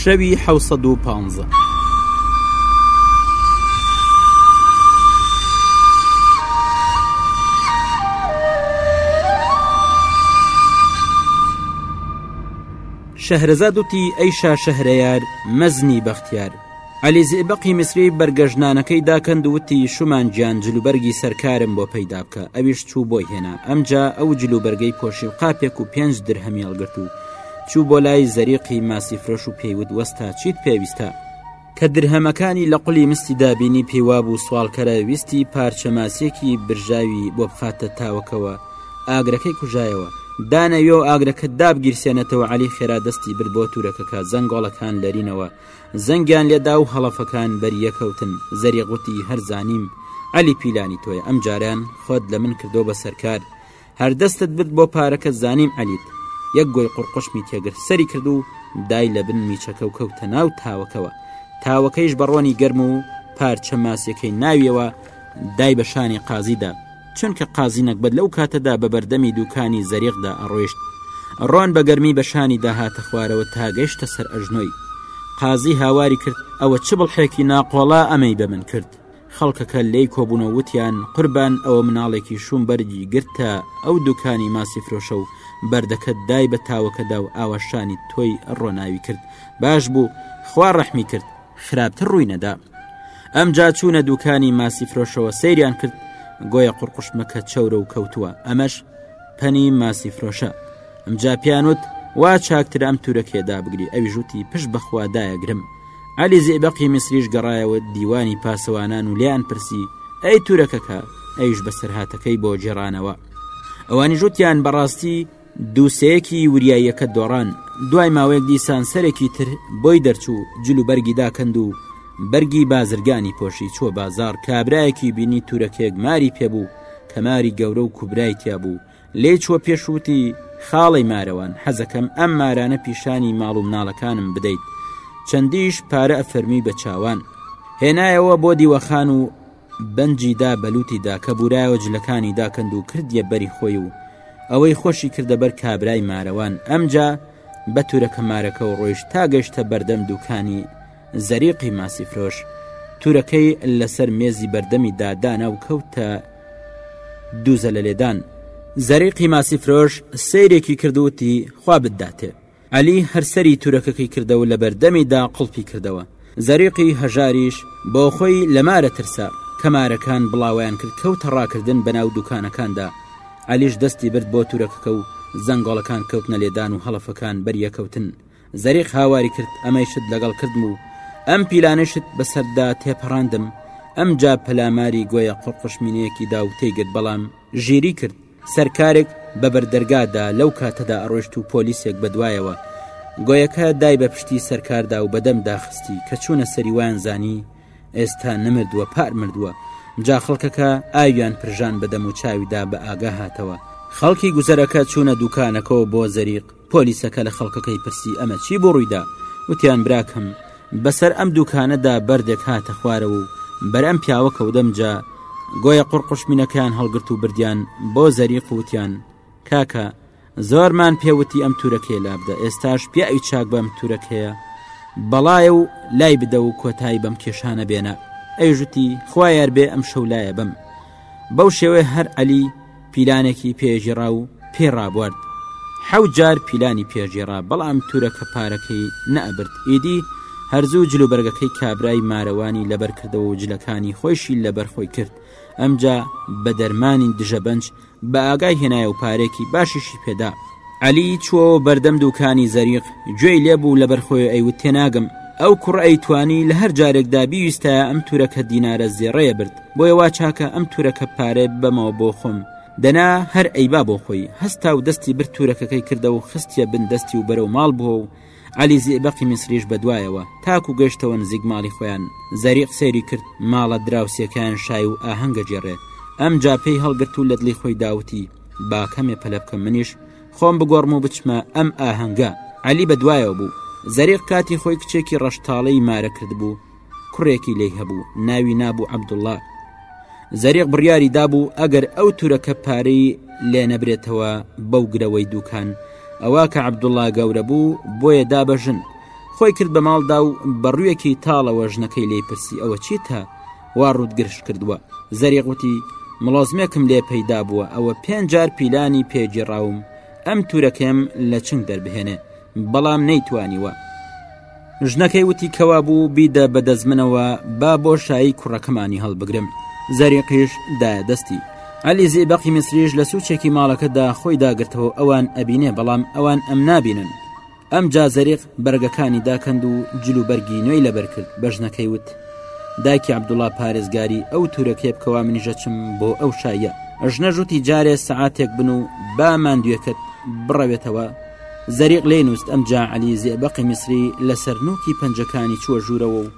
شەوی حەوت سەد و پانزە. شەهرەزاد وتی ئەی شا شەهرەیار مەزنی بەختیار عەلی زئبەقی میسری بەر گەژنانەکەی داکەند وتی شومان گیان جلوبەرگی سەرکارم بۆ پەیدا بکە ئەویش چوو بۆی هێنا ئەمجا ئەو جلوبەرگەی پۆشی و قاپێک و پێنج درهەمی هەڵگرت و چوو بۆ لای زەریقی ماسی فرۆش و پێیوت وەستا چیت پێویستە کە درهەمەکانی لە قولی مستی دابینی پێیواب و سوالکەرە ویستی پارچە ماسیەکی برژاوی بۆ بخاتە تاوەکەوە ئاگرەکەی کوژایەوە دانەویۆ ئاگرەکە دابگیرسێنێتەوە عەلی خێرا دەستی برد بۆ تورەکەکە زەنگۆڵەکان لەرینەوە زەنگیان لێدا و هەڵەفەکان بەریەکەوتن زەری غوتی هەر زانیم عەلی پیلانی تۆیە ئەم جاریان خۆت لە من کردۆ بە سەرکار هەردەستت برد بۆ پارەکە زانیم عەلیت یەک گۆی قڕقشمی تێگر سەری کرد و دای لە بن میچەکە و کەوتە ناو تاوەکەوە تاوەکەیش بەڕۆنی گەرم و پارچە ماسیەکەی ناویەوە دای بە شانی قازیدا چونکە قازی نەگبەت لەو کاتەدا بە بەردەمی دوکانی زەریقدا ئەڕۆیشت ڕۆن بە گەرمی بەشانی داهاتە خوارەوە تاگەشتە سەر ئەژنۆی قازی هاواری کرد ئەوە چ بڵحێکی ناقۆڵا ئەمەی بە من کرد خەڵکەکە لی کۆبوونە وتیان قوربان ئەوە مناڵێکی شوم بەرگی گرتە ئەو دوکانی ماسی فرۆشە و بەردەکە دای بە تاوەکەدا و ئاواشانی تۆی ڕۆناوی کرد باش بوو خوا ڕەحمی کرد خراپتر ڕووی نەدا ئەمجا چوونە دوکانی ماسی فرۆشەوە سەیریان کرد گۆیە قڕقشمەکە چەورە و کەوتووە ئەمەش پەنی ماسی فرۆشە ئەمجا پیانوت وا چاکتر ئەم تورەکێدا بگری ئەوی ژووتی پشت بەخوادایەگرم علی زیبقی میسریش گەڕایەوە دیوانی پاسەوانان و لیان پرسی ئەی تورەکەکە ئەیش بەسەرهاتەکەی بۆ جێرانەوە ئەوانی ژوتیان بەڕاستی دووسێیەکی وریاییەکە دۆڕان، دوای ماوەیەک دیسان سەرێکی تر بۆی دەرچوو، جل و بەرگی داکەند و بەرگی بازرگانی پۆشی، چووە بازاڕ، کابرایەکی بینی تورەکێک ماری پێ بوو، کە ماری گەورە و کوبرای تیا بوو، لێی چووە پێش وتی، خاڵەی مارەوان، حەزەکەم ئەم مارانە پیشانی ماڵ و مناڵەکانم بدەیت، چەندیش پارە ئەفەرمووی بە چاوان. هێنایەوە بۆ دیوەخان و بەنجی دا بە لووتی دا کە بورایەوە جلەکانی داکەند و کردیە بەری خۆی و ئەوەی خۆشی کردە بەر کابرای مارەوان ئەمجا بە تورەکە مارەکە و ڕۆیشت تا گەشتە بەردەم دوکانی زەریقی ماسی فرۆش تورەکەی لەسەر مێزی بەردەمی دادانا و کەوتە دووزە لە لێدان زەریقی ماسی فرۆش سیرێکی کردوتی خوا بداتێ عەلی هەر سەری تورەکەکەی کردە و لەبەر دەمی دا قڵپی کردەوە. زەریقی هەژاریش بۆ خۆی لە مارە ترسا، کە مارەکان بڵاوەیان کرد کەوتە ڕاکردن بە ناو دووکانەکاندا. عەلیش دەستی برد بۆ تورەکەکە و زەنگۆڵەکان کەوتنە لێدان و هەڵەفەکان بەریەکەوتن. زەریق هاواری کرد ئەمەیشت لەگەڵ کردم و ئەم پیلانەشت بە سەردا تێپەڕاندم. ئەمجا پەلاماری گۆیە قوڕقوشمینەیەکی دا و تێی گرت بەڵام ژیری کرد. سەرکارێک بە بەر دەرگادا لەو کاتەدا ئەڕۆشت و پۆلیسێک بە دوایەوە گۆیەکە دای بە پشتی سەرکاردا و بەدەم داخستی کە چوونە سەریوان زانی ئێستا نمردووە پار مردووە جا خەڵکەکە ئاویان پرژان بەدەم و چاویدا بە ئاگا هاتەوە خەڵکی گوزەرەکە چوونە دووکانەکەەوە بۆ زەریق پۆلیسەکە لە خەڵکەکەی پرسی ئەمە چی بۆ ڕوویدا وتیان براکەم بەسەر ئەم دوکانەدا بەردێک هاتە خوارەوە و بەر ئەم پیاوە کەودەم جا گۆیە قڕقشمینەکەیان هەڵگرت و بردیان بۆ زەری قوتیان کاکە زۆرمان پێوتی ئەم تورەکەی لابدە ئێستاش پیاوی چاک بەم تورەک هەیە بەڵایە و لای بدە و کۆتایی بەم کێشانە بێنە ئەیژوتی خوایار بێ ئەم شەولایە بم بەو شێوەیە هەر عەلی پیلانێکی پێگیڕا و پێ ڕابوارد حەوت جار پیلانی پێگیڕا بەڵام تورەکە پارەکەی نەئەبرد ئیدی هەرزوو جلوبەرگەکەی کابرای مارەوانی لەبەر کردەوە و جلەکانی خۆشی لەبەر خۆی کرد ئەمجا بە دەرمانی دژە بەنج بە ئاگای هێنایە و پارێکی باشیشی پێدا عەلی چوە بەردەم دووکانی زەریق گوێی لێبوو لەبەر خۆی ئەیوت تێناگەم ئەو کوڕ ئەیتوانی لە هەر جارێکدا بیویستایە ئەم تورەکە دینارە زێڕەیە برد بۆیە وا چاکە ئەم تورەکە پارەێ بەمەوە بۆ خۆم دەنا هەر ئەیبا بۆ خۆی هەستا و دەستی بر تورەکەکەی کردە و خستە بن دەستی و بەرەو ماڵ بووە و علی زیبەقی میسریش بەدوایەوە تاکو گەشتەوە نزیک ماڵی خۆیان زەریق سەیری کرد ماڵە دراوسەکان شای و ئاهەنگە جێڕێ ئەم جاپی هەڵگرت و لە دڵی خۆی داوتی باکەمێ پەلە بکە منیش خۆم بگۆڕم و بچمە ئەم ئاهەنگە علی بەدوایەوە بوو زەریق کاتی خۆی کچێکی ڕەشتاڵی مارە کردبوو کوڕێکی لی هەبوو ناوی نابوو عەبدوڵا زەریق بڕیاری دابوو ئەگەر ئەو تورەکە پارەی لێ نەبرێتەوە بەو گرەوەی دوکان ئەوە کە عەبدوڵا گەورە بوو بۆیە دا بە ژن خۆی کرد بە ماڵدا و بەڕوویەکی تاڵەوە ژنەکەی لی پرسی ئەوە چیتە وا ڕوت گرش کردووە زەریق وتی مڵۆزمێکم لێ پەیدا بووە ئەوە پێنجار پیلانی پێگیڕاوم ئەم تورەکەم لە چنگ دەربهێنێ بەڵام نەیتوانیوە ژنەکەی وتی کەوابوو بیدە بە دەزمنەوە با بۆ شایی کوڕەکەمانی هەڵبگرم زەریقیش دا دەستی علی زیبەقی میسریش لە سوچێکی ماڵەکەدا خۆی داگرتەوە ئەوان ئەبینێ بەڵام ئەوان ئەم نابینن ئەم جازەریق بەرگەکانی داکەند و جلو بەرگی نوێی لەبەر کرد بە ژنەکەی وت دایکی عبدوڵا پارێزگاری ئەو تورەکەی بکەوا منیژەچم بۆ ئەو شایە ژنە ژووتی جارێ سەعاتێک بن و با ماندوێکت بڕەوێتەوە زەریق لێی نووست ئەمجا عەلی زێبەقی میسری لەسەر نووکی پەنجەکانی چووە ژوورەوە و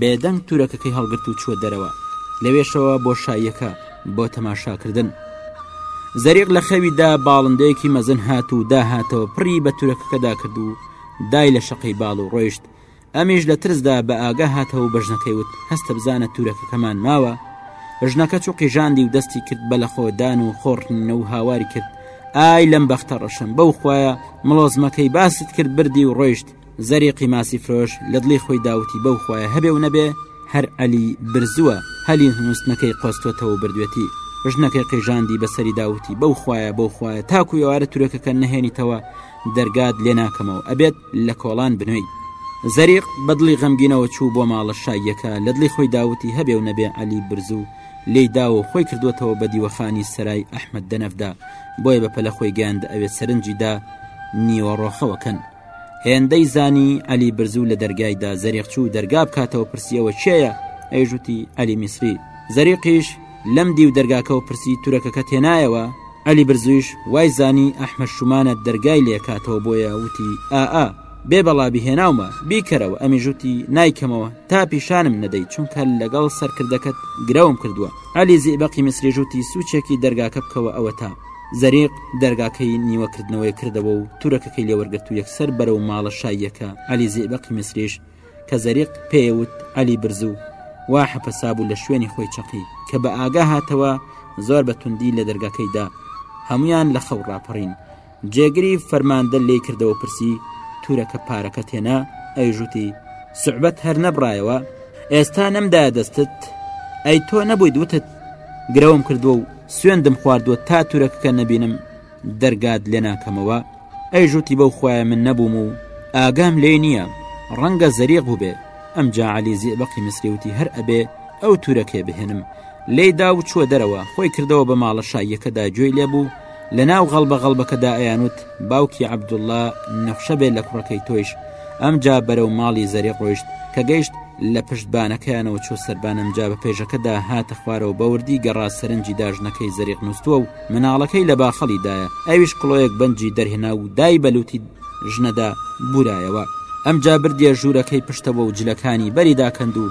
بێدەنگ تورەکەکەی هەڵگرت و چووە دەرەوە لەوێشەوە بۆ شاییەکە بۆ تەماشاکردن زەریق لە خەویدا باڵندەیەکی مەزن هات و داهاتەوە پڕی بە تورەکەکەدا کرد و دای لە شەقەی باڵ و ڕۆیشت ئەمیش لە ترسدا بە ئاگا هاتەوە و بە ژنەکەی وت هەستە بزانە تورەکەکەمان ماوە ژنەکە چوو قیژاندی و دەستی کرد بە لە خۆدان و خۆڕنینە و هاواری کرد ئای لەم بەختە ڕەشم بەو خویە مڵۆزمەکەی باست کرد بردی و ڕۆیشت زەری قیماسی فرۆش لە دڵی خۆی داوتی بەو خویە هەبێ و نەبێ هەر عەلی برزووە هەلی هونستنەکەی قۆستۆتەوە بردوێتی ژنەکەی قیژاندی بەسەری داوتی بەو خویە بەو خویە تاکو ئێوارە تورەکەکە نەهێنیتەوە دەرگات لێ ناکەمەوە ئەبێت لە کۆڵان بنوێی زەریق بە دڵی غەمگینەوە چوو بۆ ماڵە شاییەکە لە دڵی خۆی داوتی هەبێ و نەبێ عەلی برزو لێی داوە و خۆی کردووەتەوە بە دیوەخانی سەرای ئەحمەد دەنەفدا بۆیە بە پەلە خۆی گەیاندە ئەوێ سەرنجی دا نیوەڕۆخەوە کەن هێندەی زانی عەلی برزو لە دەرگایدا زەریق چوو دەرگا بکاتەوە پرسیەوە کێیە ئەیژوتی عەلی میسری زەریقیش لەم دیو دەرگاکەوە پرسی تورەکەکە تێنایەوە، عەلی برزویش وای زانی ئەحمەد شومانە دەرگای لێ کاتەوە بۆیە وتی ئا ئا بێ بەڵا بیهێناومە بیکەرەوە ئەمیش وتی نایکەمەوە تا پیشانم نەدەی چونکە لەگەڵ سەرکردەکەت گرەوم کردوە عەلی زیئبەقی میسریش وتی سوچێکی دەرگاکە بکەوە ئەوەتا زەریق دەرگاکەی نیوە کردنەوەی کردەوە و تورەکەکەی لێ وەرگرت و یەکسەر بەرەو ماڵە شاییەکە عەلی زیئبەقی میسریش کە زەریق پێێ وت عەلی برزوو وا حەپەسابوو لە شوێنی خۆی چەقی کە بە ئاگا هاتەوە زۆر بە توندی لە دەرگاکەیدا هەمویان لە خەو ڕاپەڕین جێگری فەرماندە لی کردەوە پرسی تورەکە پارەکە تێنا ئەیژوتی سعبەت هەر نەبڕایەوە ئێستا نەمدا دەستت ئەی تۆ نەبوویت وتت گرەوم کردووە و سوێندم خواردووە تا تورەکەکە نەبینم دەرگات لێ ناکەمەوە ئەیش وتی بەو خوایە من نەبووم و ئاگام لێ نییە ڕەنگە زەریق بووبێ ئەمجا عەلی زیئبەقی میسری وتی هەر ئەبێ ئەو تورەکێ بهێنم لێی دا و چووە دەرەوە خۆی کردەوە بە ماڵە شاییەکەدا گوێی لێ بوو لە ناو غەڵبە غەڵبەکەدا ئەیانوت باوکی عەبدوڵڵا نەخشە بێ لە کوڕەکەی تۆیش ئەمجا بەرەو ماڵی زەریق ڕۆیشت کە گەیشت لە پشتبانەکەیانەوە چۆ سەربانەمجا بە پێشەکەدا هاتە خوارەوە بەوردی گەڕا سەرنجی داژنەکەی زەریق نووسوە و مناڵەکەی لە بافڵی دایە ئەویش کڵۆیەک بەنجی دەرهێنا و دای بەلوتی ژنەدا بورایەوە ئەمجا بردە ژوورەکەی پشتەوە و جلەکانی بەریدا کەند و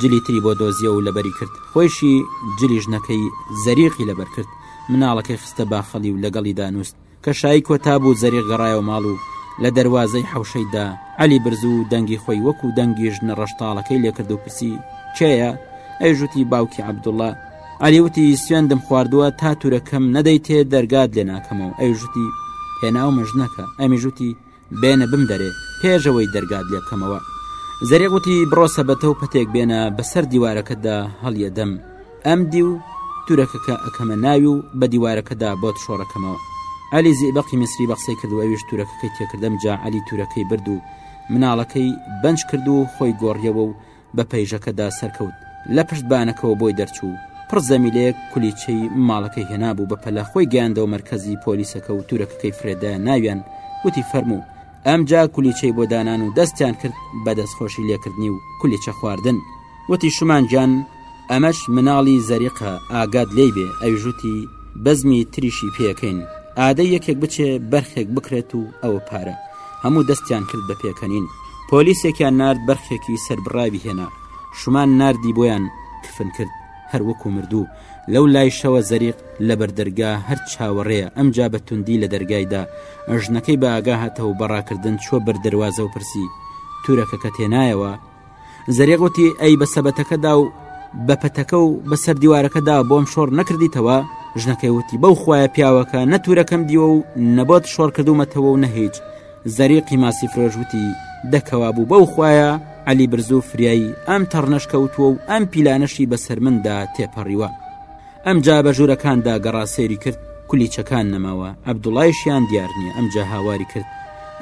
جلی تری بۆ دۆزیە و لەبەری کرد خۆیشی جلی ژنەکەی زەریقی لەبەر کرد مناڵەکەی خستە بافڵی و لەگەڵی دانوست کە شایی کۆتا بوو زەری گەڕایەوە ماڵ و لە دەواازەی حوشەیدا علی برزو و دەنگی خۆی وەکو دەنگی ژنە ڕەشتاڵەکەی لێکرد و پرسی کێە ئەیژوتی باوکی عبدوڵە عەلی وتی سوێندم خواردووە تا تورەکەم نەدەیتێ دەرگات لێ ناکەمەوە ئەوی ژوتی هێناومە ژنەکە ئەمی ژوتی بێنە بم دەرێ پێشەوەی دەرگات لێ بکەمەوە زەرێ وتی بڕۆ سەبەتە و پەتێک بێنە بەسەر دیوارەکەدا هەڵیە دەم ئەم دی و تورەکەکە ئەکەمە ناوی و بە دیوارەکەدا بۆت شۆڕەکەمەوە علی زیبقی میسری بە قسەی کرد و ئەویش تورەکەکەی تێکردم جا علی تورەکەی برد و مناڵەکەی بەنج کرد و خۆی گۆڕیەوە و بە پەیژەکەدا سەرکەوت لە پشت بانەکەەوە بۆی دەرچوو پڕ زەمیلەیەک کولیچەی ماڵەکەی هێنابوو بە پەلا خۆی گەیاندەوە مەرکەزی پۆلیسەکە و تورەکەکەی فرێدا ناویان وتی فەرموو ئەمجا کولیچەی بۆ دانان و دەستیان کرد بە دەستخۆشی لێکردنی و کولیچە خواردن وتی شمانجان ئەمەش مناڵی زەریقە ئاگات لێی بێ ئەویش وتی بەزمی تریشی پێکەین ئادەی یەکێک بچێ بەرخێک بکرێت و ئەوە پارە هەموو دەستیان کرد بە پێکەنین پۆلیسێکیان نرد بەرخێکی سربڕاوی هێنا شومان نردی بۆیان کفن کرد هەروەکو مردوو لەو لایشەوە زەریق لە بەردەرگا هەر چاوەڕێە ئەمجا بە توندی لە دەرگایدا ئەژنەکەی بە ئاگا هاتەوە بەڕاکردن چوە بەر دەواازە و پرسی تورەکەکە تێنایەوە زەرێ گوتی ئەی بە سەبەتەکەدا و بە پەتەکە و بەسەر دیوارەکەدا بۆم شۆڕ نەکردیتەوە ژنەکەی وتی بەو خویە پیاوەکە نەتورەکەم دیوە و نەبەت شۆڕ کردومەتەوە و نەهیچ زەریقی ماسی فرۆشوتی دەکەوا بوو بەو خویە علی برزو فریایی ئەم تەڕنەش کەوتووە و ئەم پیلانەشی بەسەر مندا تێپەڕیوە ئەم جا بە ژوورەکاندا گەڕا سێری کرد کولیچەکان نەماوە عبدوڵایشیان دیار نییە ئەم جا هاواری کرد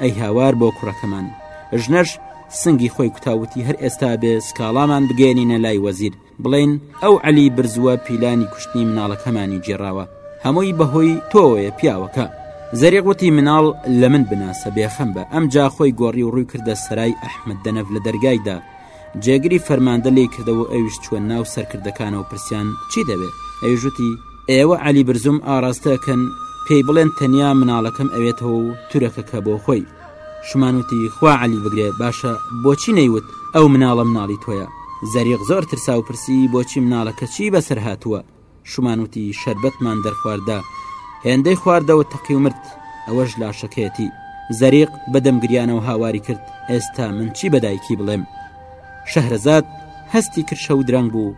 ئەی هاوار بۆ کوڕەکەمان ژنەش سنگی خۆی کوتا وتی هەر ئێستا بێ سکاڵامان بگەێنینە لای وەزیر بڵین ئەو عەلی برزووە پیلانی کوشتنی مناڵەکەمانی گێڕاوە هەمووی بەهۆی تۆیە پیاوەکە زەریق وتی مناڵ لە من بناسە بێخەم بە ئەم جا خۆی گۆڕی و ڕووی کردە سەرای ئەحمد دەنەف لە دەرگایدا جێگری فەرماندە لی کردەوە ئەویش چوە ناو سەرکردەکانەوە پرسیان چی دەوێت ئەوژوتی ئێوە علی برزم ئاراستەکەن پێی بڵێن تەنیا مناڵەکەم ئەوێتەوە و تورەکەکە بۆ خۆی شومان وتی خوا عەلی بگرێ باشە بۆچی نەیوت ئەو مناڵە مناڵی تۆیە زەریق زۆر ترسا و پرسی بۆچی مناڵەکەچی بەسەر هاتووە شومان وتی شەربەتمان دەرخواردە هێندەی خواردەوە تەقی و مرد ئەوەش لاشەکەیەتی زەریق بەدەم گریانەوە هاواری کرد ئێستا من چی بەدایکی بڵێم شەهرەزاد هەستی کرشە و درەنگ بوو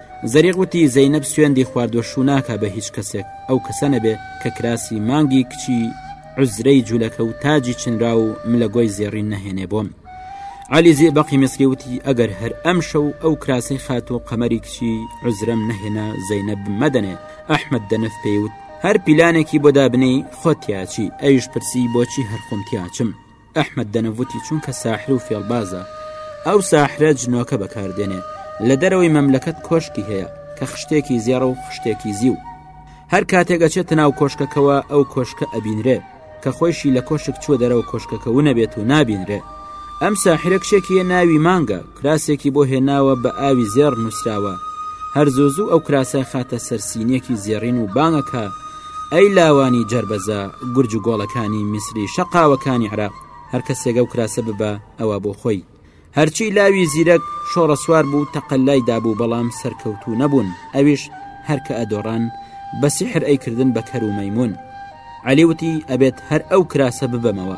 زەریق وتی زەینەب سوێندی خواردوە شوو ناکا بە هیچ کەسێک ئەو کەسە نەبێ کە کراسی مانگی کچی عزرەی جوولەکە و تاجی چنرا و ملە گۆی زێڕین نەهێنێ بۆم علی زی بەقی میسری وتی ئەگەر هەر ئەم شەو ئەو کراسی خات و قەمەری کچی عزرەم نەهێنا زەینە بمەدەنێ ئەحمد دەنف پێیوت هەر پیلانێکی بۆ دابنی خۆتیاچی ئەویش پرسی بۆچی هەرخۆمتیاچم ئەحمەد دەنەڤوتی چونکە ساحر و فێڵبازە ئەو ساحرە جنۆکە بەکاردێنێ لە دەرەوەی مەملەکەت کۆشکی هەیە کە خشتێکی زێڕە و خشتێکی زیو هەر کاتێکە چێتە ناو کۆشکەکەەوە ئەو کۆشکە ئەبینرێ کە خۆشی لە کۆشک چوە دەرەوە کۆشکەکە ونەبێت و نابینرێ ئەم ساحرە کچێکیە ناوی مانگە کراسێکی بۆ هێناوە بە ئاوی زێڕ نووسراوە هەر زوو زوو ئەو کراسە خاتە سەر سینیەکی زێڕین و بانگەکە ئەی لاوانی جربەزە گورج و گۆڵەکانی میسری شەقاوەکانی عراق هەر کەسێگە و کراسە ببە ئەوە بۆ خۆی هەرچی لاوی زیرەک شۆڕە سوار بوو تەقەلای دابوو بەڵام سەرکەوتوو نەبوون ئەویش هەرکە ئەدۆڕان بە سیحر ئەیکردن بە کەر و مەیمون عەلی وتی ئەبێت هەر ئەو کراسە ببەمەوە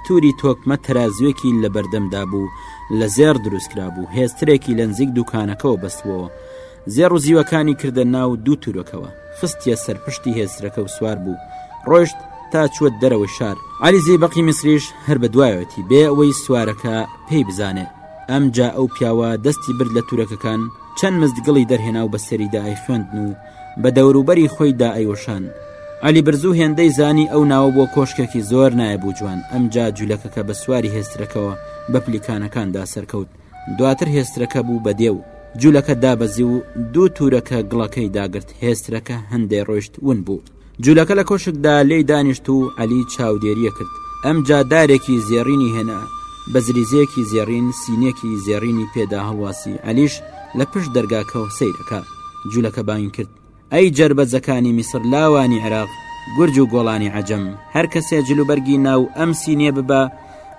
توری تۆکمە تەرازوێکی لە بەردەمدا بوو لە زێڕ دروستکرا بوو هێسترێکی لە نزیک دوکانەکەەوە بەستبووەوە زێڕ و زیوەکانی کردە ناو دوو تورەکەوە خستیە سەرپشتی هێسترەکە و سوار بوو ڕۆشت تا چوە دەرەوەی شار علیزی بەقی میسریش هەر بە دوایەتی بێ ئەوەی سوارەکە پێی بزانێ ئەمجا ئەو پیاوە دەستی برد لە تورەکەکان چەند مزدگڵی دەرهێنا و بەسەریدای خوێندن و بە دەوروبەری خۆی دائەیوەشان. عەلی برزو هێندەی زانی ئەو ناوە بۆ کۆشکێکی زۆر نایەب و جوان، ئەمجا جولەکەکە بە سواری هێسترەکەوە بە پلیکانەکاندا سەرکەوت، دواتر هێسترەکە بوو بە دێو، جولەکە دابەزی و دوو تورەکە گڵەکەی داگرت، هێسترەکە هەندێ ڕۆیشت ون بوو. جولەکە لە کۆشکدا لێی دانیشت و عەلی چاودێریە کرد ئەمجا دارێکی زێڕینی هێنا بە زریزەیەکی زێڕین سینێکی زێڕینی پێدا هەڵواسی عەلیش لە پشت دەرگاکەەوە سیرەکە جولەکە بانگ کرد ئەی جربەجەکانی میسر لاوانی عێراق گورج و گۆڵانی عجم هەر کەسێ جلوبەرگی ناو ئەم سینێ ببە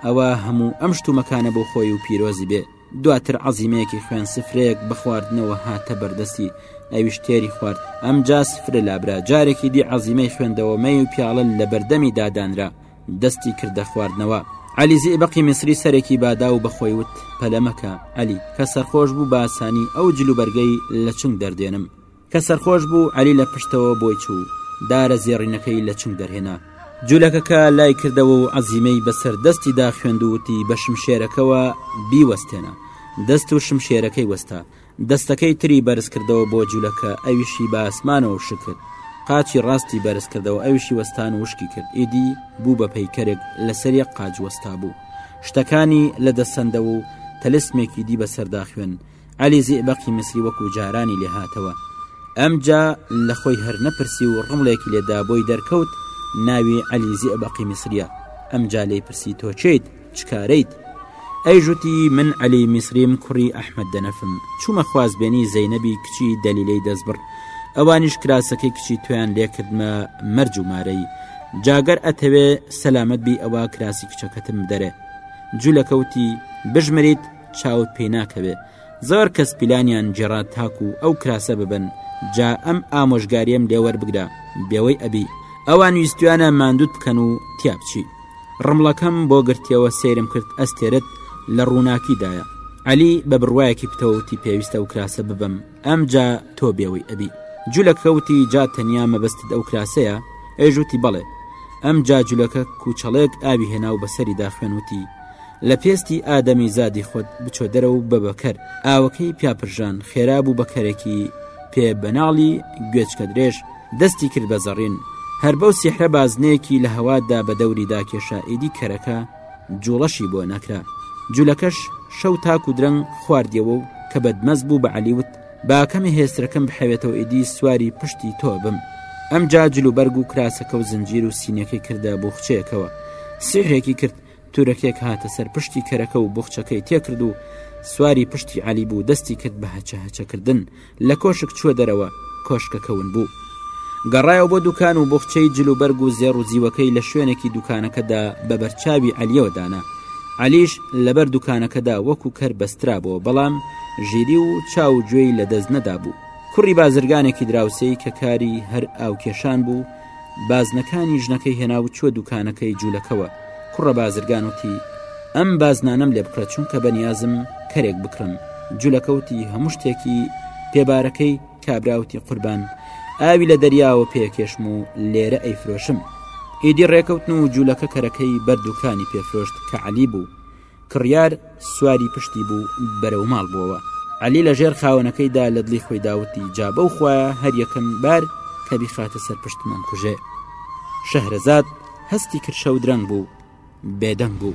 ئەوە هەموو ئەم شتومەکانە بۆ خۆی و پیرۆزی بێ دواتر عەزیمەیەکی خوێن سفرەیەک بە خواردنەوە هاتە بەردەستی ئەویش تێری خوارد ئەم جا سفرە لابرا جارێکی دی عەزیمەی خوێندەوە مەی و پیاڵە لە بەردەمی دادانرا دەستی کردە خواردنەوە علی زیبقی میسری سەرێکی بادا و بەخۆی وت پەلەمەکە علی کە سەرخۆش بوو باسانی ئەو جلوبەرگەی لە چنگ دەردێنم کە سەرخۆش بوو عەلی لە پشتەوە بۆی چوو دارە زێڕینەکەی لە چنگ دەرهێنا جولەکەکە لای کردەوە و عزیمەی بەسەر دەستی دا خوێندووتی بە شمشێرەکەوە بیوەستێنە دەست و شمشێرەکەی وەستا دەستەکەی تری بەرز کردەوە بۆ جولەکە ئەویشی بە ئاسمانەوە شکرد قاچی ڕاستی بەرز کردەوە ئەویشی وەستان وشکی کرد ئیدی بوو بە پەیکەرێک لەسەر یەک قاج وەستا بوو شتەکانی لە دەسەندەوە و تەلسمێکی دی بەسەردا خوێن عەلی زیئبەقی میسری وەکو جارانی لێ هاتەوە ئەمجا لە خۆی هەر نەپرسی و ڕمڵێکی لێدا بۆی دەرکەوت ناوی عەلی زیئبەقی میسریە ئەمجا لی پرسی تۆچیت چکارەیت ئەی ژوتی من عەلی میسریم کوڕی ئەحمد دەنەفم چوومە خوازبێنی زەینەبی کچی دەلیلەی دەستبڕ ئەوانیش کراسەکەی کچی تویان لێکردمە مەرج و مارەی جاگەر ئەتەوێ سەلامەت بی ئەوە کراسی کچەکەتم بدەرێ جوولەکەوتی بژمریت چاوت پێ ناکەوێ زۆر کەس پیلانیان جێرا تاکو ئەو کراسە ببن جا ئەم ئامۆژگاریم لێوەربگرە بێوەی ئەبی ئەوان ویستویانە ماندوت بکەن و تیابچی ڕمڵەکەم بۆ گرتیەوە سەیرم کرد ئەستێرت لە ڕووناکیدایە عەلی بە بڕوایەکی پتەوتی پێویستە و کراسە ببم ئەمجا تۆ بێوەی ئەبی جولەکە وتی جا تەنیا مەبەستت ئەو کراسەیە ئێژوتی بەڵێ ئەم جا جولەکە کوچەڵێک ئاوی هێنا و بەسەری داخوێنوتی لە پێستی ئادەمی زادی خۆت بچۆ دەرە و بە بەکەر ئاوەکەی پیاپرژان خێرا بوو بەکەرێکی پێ بەناڵی گوێچکە درێژ دەستی کرد بە زەڕین هەر بەو سیحرە بازنەیەکی لە هەوادا بە دەوری داکێشا ئیدی کەرەکە جوڵەشی بۆ نەکرا جولەکەش شەو تاکو درەنگ خواردیەوە و کە بەدمەز بوو بە علیوت باکەمی هێسترەکەم بحەوێتەوە ئیدی سواری پشتی تۆ بم ئەم جا جل و بەرگ و کراسەکە و زنجیر و سینەکەی کردە بۆ خچەیەکەوە سیحرێکی کرد تورەکێک هاتە سەر پشتی کەرەکە و بخچەکەی تێکرد و سواری پشتی علی بوو دەستی کرد بە هەچە هەچەکردن لە کۆشک چووە دەرەوە، کۆشکەکە ون بوو. گەڕایەوە بۆ دوکان و بوخچەی جل و بەرگ و زێڕ و زیوەکەی لە شوێنێکی دوکانەکەدا بە بەرچاوی عەلیەوە دانا. عەلیش لەبەر دوکانەکەدا وەکو کەر بەسترابۆوە بەڵام ژیری و چاو و گوێی لە دەست نەدابوو. کوڕی بازرگانێکی دراوسێی کە کاری هەر ئاوکێشان بوو، بازنەکانی ژنەکەی هێنا و چوە دوکانەکەی جوولەکەوە کوڕە بازرگانوتی ئەم بازنانم لێ بکرە چونکە بەنیازم کەرێک بکڕم جولەکەوتی هەموو شتێکی پێبارەکەی کابراوتی قوربان ئاوی لە دەریاوە پێکێشم و لێرە ئەیفرۆشم ئیدی ڕێکەوتن و جوولەکە کەرەکەی بەردووکانی پێفرۆشت کە عەلی بوو کڕیار سواری پشتی بوو بەرەو ماڵ بووەوە علی لە ژێر خاوەنەکەیدا لە دڵی خۆی داوتی جا بەو خویە هەر یەکەم بار کە بیخاتە سەر پشتمان کوژێ شەهرەزاد هەستی کرشە و درەنگ بوو بێدەنگ بوو.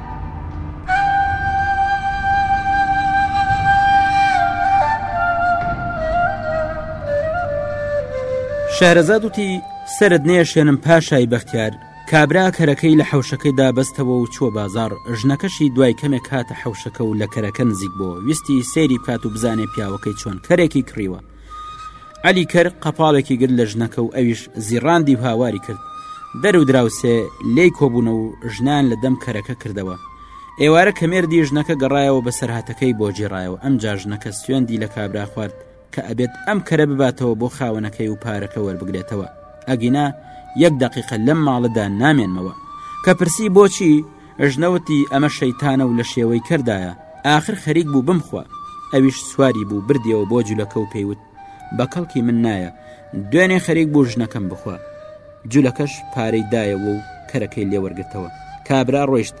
شارەزاد وتی سرت نێشێنم پاشای بەختیار کابرا کەرەکەی لە حەوشەکەی دابستەوە و چوە بازار ژنەکەشی دوای کەمێک کاتە حەوشەکە و لە کەرەکە نزیک بۆ ویستی سەیری بکات و بزانێ پیاوەکەی چۆن کەرێکی کڕیوە عەلی کەر قەپاڵێکی گرت لە ژنەکە و ئەویش زیڕاندی و هاواری کرد دەرو دراوسێ لێی کۆبوونە و ژنان لە دەم کەرەکە کردەوە ئێوارە کە مێردی ژنەکە گەڕایەوە بە سەرهاتەکەی بۆ جێڕایەوە ئەم جاژنەکە سوێندی لە کابرا خوارد کە ئەبێت ئەم کەرە بباتەوە بۆ خاوەنەکەی و پارەکە وەربگرێتەوە ئەگینا یەک دقیقە لەم ماڵەدا نامێنمەوە کە پرسی بۆچی ژنە وتی، ئەمە شەیتانە و لە شێوەی کەردایە، ئاخر خەریک بوو بمخوا، ئەویش سواری بوو بردیەوە بۆ جولەکە و پێیوت، بە کەڵکی من نایە، دوێنێ خەریک بوو ژنەکەم بخوا. جولەکەش پارەی دایەوە و کەرەکەی لێ وەرگرتەوە. کابرا ڕۆیشت.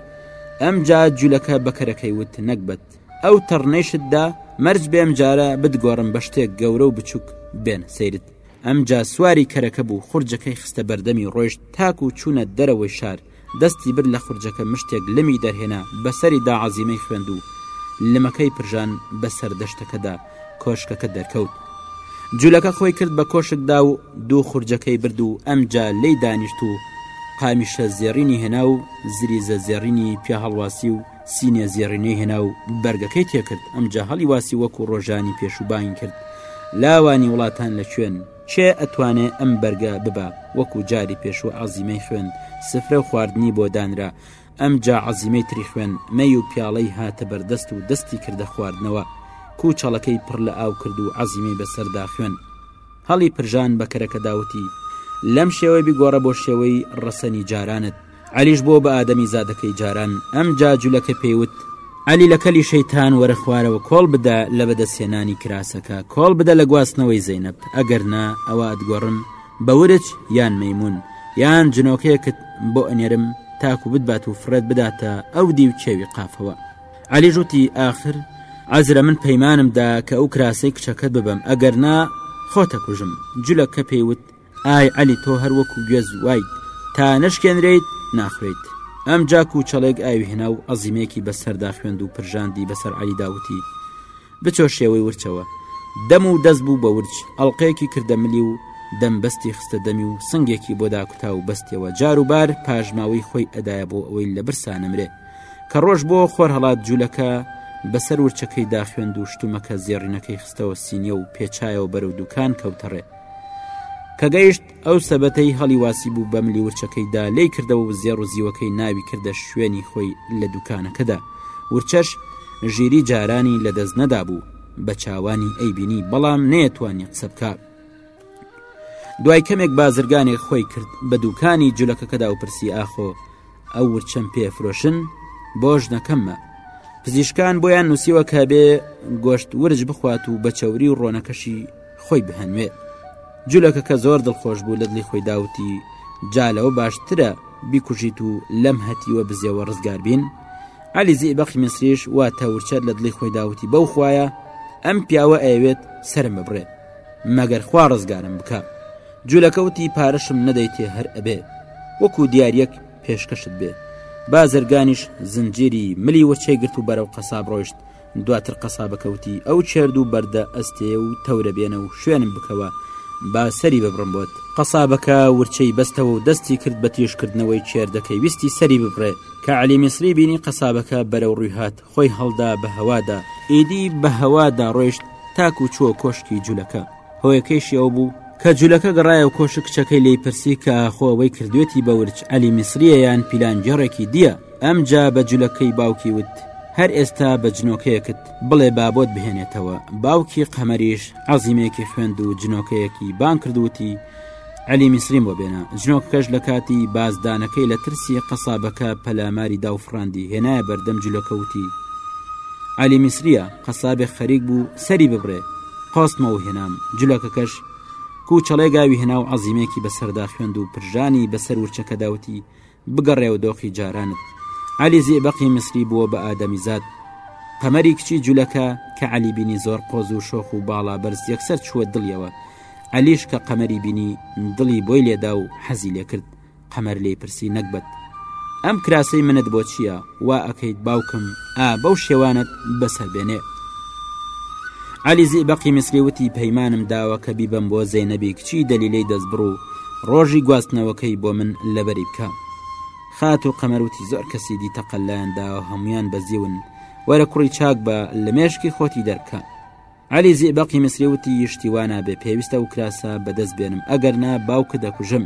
ئەمجا جولەکە بە کەرەکەی وت، نەگبەت، ئەو تەڕنەیشت دا، مەرج بێ ئەمجارە بتگۆڕم بە شتێک گەورە و بچووک بێن سەیرت. ئەمجا سواری کەرەکە بوو، خورجەکەی خستە بەردەمی ڕۆیشت تاکوو چوونە دەرەوەی شار. دەستی برد لە خورجەکە مشتێک لمی دەرهێنا بەسەری دا عەزیمەی خوێند و لمەکەی پرژان بە سەردەشتەکەدا کۆشکەکە دەرکەوت جولەکە خۆی کرد بە کۆشکدا و دوو خورجەکەی برد و ئەمجا لی دانیشت و قامیشە زێڕینی هێنا و زریزە زێڕینی پیا هەڵواسی و سینە زێڕینەی هێنا و بەرگەکەی تێکرد ئەمجا هەڵی واسی وەکو ڕۆژانی پێشوبانگ کرد لاوانی وڵاتان لە کوێن کێ ئەتوانێ ئەم بەرگە ببا وەکو جاری پێشوە عەزیمەی خوێن سفرە و خواردنی بۆ دانرا ئەم جا عەزیمەی تری خوێن مەی و پیاڵەی هاتە بەردەست و دەستی کردە خواردنەوە کوچەڵەکەی پڕ لە ئاو کرد و عەزیمەی بەسەردا خوێن هەڵی پرژان بە کەرەکەداوتی لەم شێوەی بگۆڕە بۆ شێوەی ڕەسەنی جارانت عەلیش بۆ بە ئادەمی زادەکەی جاران ئەم جا جولەکە پێی وت عەلی لە کەلی شەیتان وەرە خوارەوە کۆڵ بدە لە بەدەستهێنانی کراسەکە کۆڵ بدە لە گواستنەوەی زەینەب ئەگەر نا ئەوە ئەتگۆڕم بە ورچ یان مەمون یان جنۆکەیەکت بۆ ئەنێرم تاکو بدبات و فرێت بداتە ئەو دی و چێوی قافەوە عەلی ژووتی ئاخر ئازرە من پەیمانمدا کە ئەو کراسی کچەکەت ببم ئەگەر نا خۆتەکوژم جلە کە پێیوت ئای عەلی تۆ هەر وەکو گوێز وایت تا نەشکێنرێیت ناخوێیت. ئەمجا کوچەڵێک ئاوی هێنا و ئەزیمەیەکی بە سەردا خوێند و پرژاندی بەسەر عەلیدا وتی، بچۆ شێوەی ورچەوە. دەم و دەست بوو بە ورچ، ئەڵقەیەکی کردە ملی و دەم بەستی خستە دەمی و سنگێکی بۆ داکوتا و بەستیەوە جار و بار پاژماوەی خۆی ئەدایە بۆ ئەوەی لە برسا نەمرێ. کە ڕۆژ بۆ خۆر هەڵات جوولەکە بەسەر ورچەکەیدا خوێند و شتومەکە زێڕینەکەی خستەوە سینیە و پێچایەوە بەرەو دووکان کەوتە ڕێ. کە گەیشت ئەو سەبەتەی هەڵی واسی بوو بە ملی ورچەکەیدا لی کردەوە و زێڕ و زیوەکەی ناوی کردە شوێنی خۆی لە دوکانەکەدا ورچەش ژیری جارانی لە دەست نەدا بوو بە چاوانی ئەیبینی بەڵام نەیەتوانی قسە بکە دوای کەمێک بازرگانێک خۆی کرد بە دوکانی جولەکەکەدا و پرسی ئاخۆ ئەو ورچەم پێ فرۆشن بۆ ژنەکەممە پزیشکان بۆیان نووسیوە کە بێ گۆشت ورج بخوات و بە چەوری و ڕۆنەکەشی خۆی بهەنوێ جولەکەکە زۆر دڵخۆش بوو لە دڵی خۆی داوتی جالەوە باشترە بیکوژیت و لەم هەتیوە بزیەوە ڕزگار بین علی زی بەقی میسریش وا تەورچەر لە دڵی خۆی داوتی بەو خویە ئەم پیاوە ئەوێت سرم ببڕێ مەگەر خوا ڕزگارم بکە جولەکەوتی پارەشم نەدەیتێ هەر ئەبێ وەکو دیارەک پێشکەشت بێ بازرگانیش زنجیری ملی ورچەی گرت و بەرەو قەساب ڕۆیشت دواتر قەسابەکە وتی ئەو چێرد و بەردە ئەستێ و تەورە بێنە و شوێنم بکەوە با سەری ببڕم بۆت قەسابەکە ورچەی بەستەوە و دەستی کرد بە تیژکردنەوەی چێردەکەی ویستی سەری ببڕێ کە علی میسری بینی قەسابەکە بەرەو ڕووی هات خۆی هەڵدا بە هەوادا ئیدی بە هەوادا ڕۆیشت تاکو چووە کۆشکی جولەکە هۆیەکەیشی ئەو بوو کە جولەکە گەڕایە و کۆش کچەکەی لی پرسی کە ئاخۆ ئەوەی کردوێتی بە ورچ ئەلی میسریە یان پیلانگێڕێکی دییە ئەم جا بە جولەکەی باوکی وت هەر ئێستا بە جنۆکەیەکت بڵێ بابۆت بهێنێتەوە باوکی قەمەریش عزیمێکی خوێند و جنۆکەیەکی بان کردوتی و علی میسریم بۆ بێنە جنۆکەش لە کاتی بازدانەکەی لە ترسی قەسابەکە پەلاماری دا و فراندی هێنایە بەردەم جلەکەوتی علی میسریە قەسابێ خەریک بوو سەری ببرێ قاستمە و هێنام جلەکەکەش کوچەڵێ گاوی هێنا و عزیمێکی بەسەردا خوێند و پرژانی بەسەر ورچەکە داوتی بگەڕێ و دۆخی جارانت عەلی زیبەقی مسری بووە بە ئادەمیزاد قەمەری کچی جولەکە کە علی بینی زۆر قۆز و شۆخ و باڵا بەرز یەکسەر چووە دڵیەوە علیش کە قەمەری بینی دڵی بۆی لێدا و حەزی لێکرد قەمەر لی پرسی نەکبەت ئەم کراسەی منت بۆ چییە؟ وا ئەکەیت باوکم ئا بەو شێوانت بەسەر بێنێ علی زیبەقی میسری وتی پەیمانم داوە کە بیبم بۆ زەینەبی کچی دەلیلەی دەستبڕ و ڕۆژی گواستنەوەکەی بۆ من لەبەری بکە خات و قەمەروتی زۆر کەسی دی تەقەلایان داوە هەمویان بەزیون وەرە کوڕی چاک بە لە مێشکی خۆتی دەرکە عەلی زیئبەقی میسری وتی یشتی وا نابێ پێویستە و کراسە بەدەست بێنم ئەگەر نا باوکە دەکوژم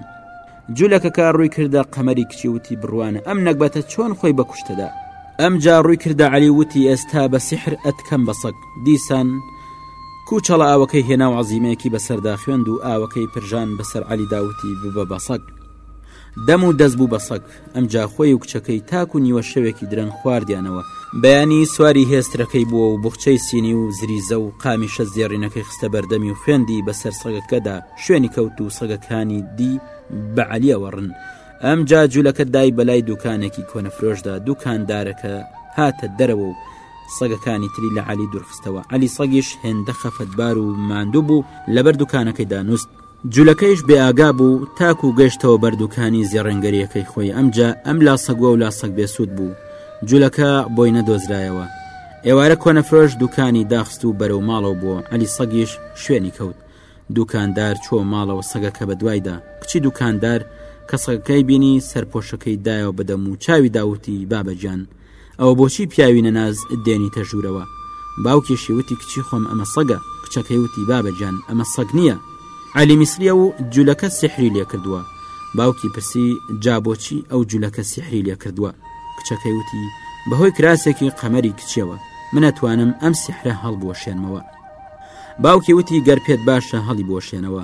جوولەکەکە ڕووی کردە قەمەری کچی وتی بڕوانە ئەم نەگبەتە چۆن خۆی بەکوشتەدا ئەم جا ڕووی کردە عەلی وتی ئێستا بە سحر ئەتکەم بە سەگ دیسان کوچەڵە ئاوەکەی هێنا و عزیمەیەکی بەسەردا خوێند و ئاوەکەی پرژان بەسەر عەلی داوتی ببە بە سەگ دەم و دەست بوو بە سەگ ئەمجا خۆی و کچەکەی تاک و نیوە شەوێکی درەنگ خواردیانەوە بەیانی سواری هێسترەکەی بووە و بخچەی سینی و زریزە و قامیشە زێڕینەکەی خستە بەردەمی و خوێندی بەسەر سەگەکەدا شوێنی کەوت و سەگەکانی دی بە عەلیەوە ڕن ئەم جا جوولەکە دای بەلای دوکانێکی کۆنەفرۆشدا دوکاندارەکە هاتە دەرەوە و سەگەکانی تری لە عەلی دوورخستەوە عەلی سەگیش هێندە خەفەتبار و ماندوو بوو لەبەر دوکانەکەی دانوست جولەکەیش بێ ئاگا بوو تاکو گەشتەوە بەردووکانی زێڕێنگەریەکەی خۆی ئەمجا ئەم لا سەگووە و لا سەگ بێسوود بوو جولەکە بۆی نەدۆزرایەوە ئێوارە کۆنەفرۆش دوکانی داخست و بەرەو ماڵەوە بۆ ئەلی سەگیش شوێنی کەوت دوکاندار چۆ ماڵەوە سەگەکە بە دوایدا کچی دوکاندار کە سەگەکەی بینی سەرپۆشەکەی دایەوە بەدەم و چاوی داوتی بابەجان ئەوە بۆچی پیاوی نەناز دێنیتە ژوورەوە باوکیشی وتی کچی خۆم ئەمە سەگە کچەکەی وتی بابە جان ئەمە سەگ نییە علی میسریە و جولەکە سحری لێ کردووە باوکی پرسی جا بۆچی ئەو جولەکە سحری لێ کردووە کچەکەی وتی بەهۆی کراسێکی قەمەری کچیەوە منەتوانم ئەم سحرە هەڵبوەشێنمەوە باوکی وتی گەر پێت باشە هەڵی بۆشێنەوە